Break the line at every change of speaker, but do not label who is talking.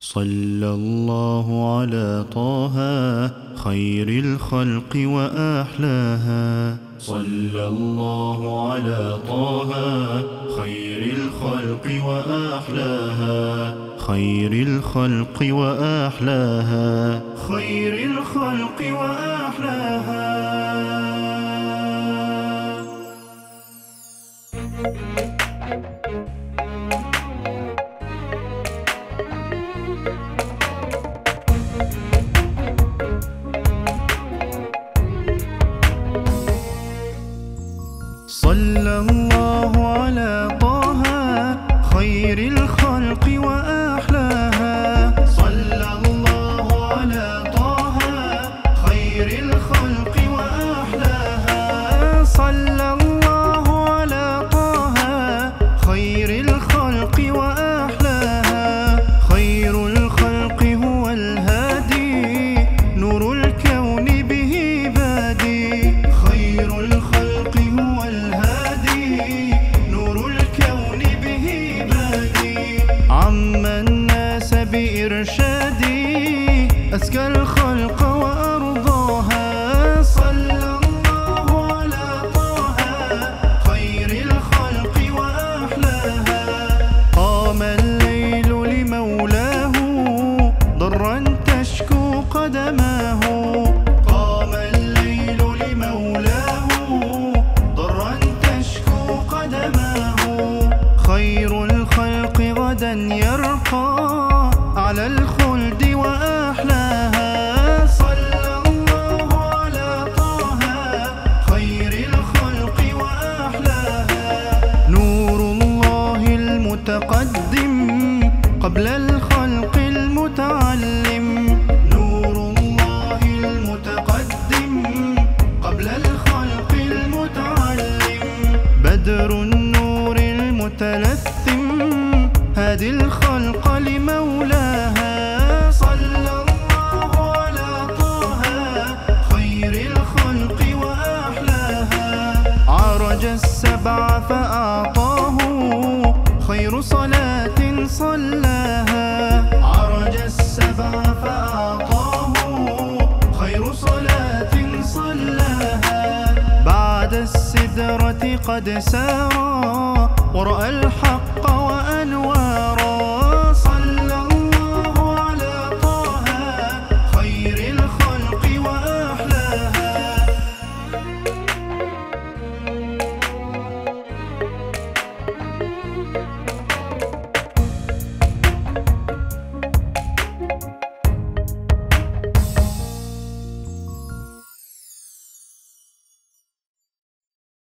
صلى الله على طه خير الخلق وأحلاها. صلى الله على طه خير الخلق وأحلاها. خير الخلق وأحلاها. خير الخلق وأحلاها. صلى الله على طه خير الخلق أزكى الخلق وأرضاها. صلى الله على طه خير الخلق وأحلاها. قام الليل لمولاه ضرا تشكو قدماه. قام الليل لمولاه ضرا تشكو قدماه. خير الخلق غدا يرقى على الخلد وأحلاها صلى الله على طه. خير الخلق وأحلاها. نور الله المتقدم. قبل الخلق المتعلم. نور الله المتقدم. قبل الخلق المتعلم. بدر النور المتلثم. هادي الخلق لمولاها. صلاة صلاها. عرج السبع فأعطاه خير صلاة صلاها. بعد السدرة قد سارا. ورأى الحق